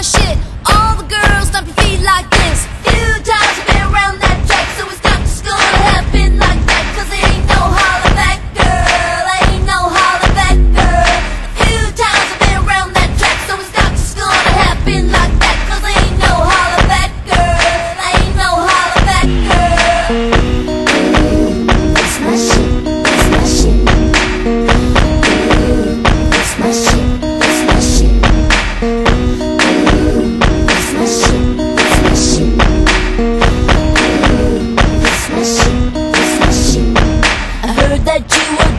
my shit. All the girls stomp your feet like this.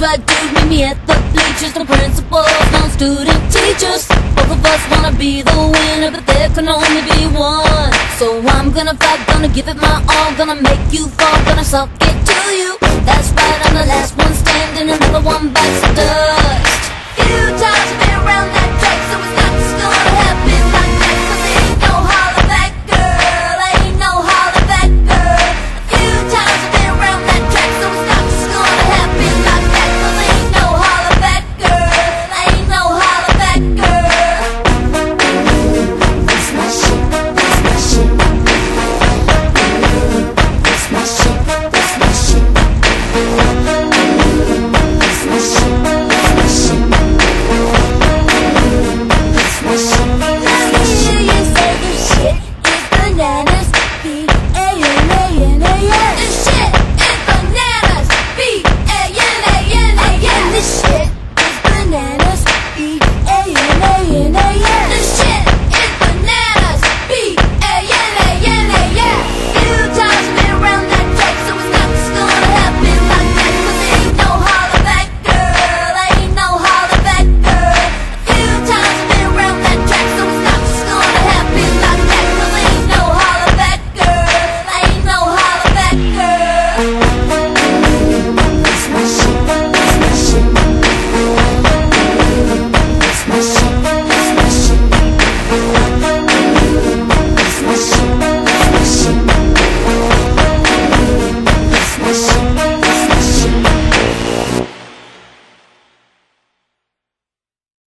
Right, dude. Meet me at the bleachers. No principals, no student teachers. Both of us wanna be the winner, but there can only be one. So I'm gonna fight, gonna give it my all, gonna make you fall, gonna suck it to you. That's right, I'm the last one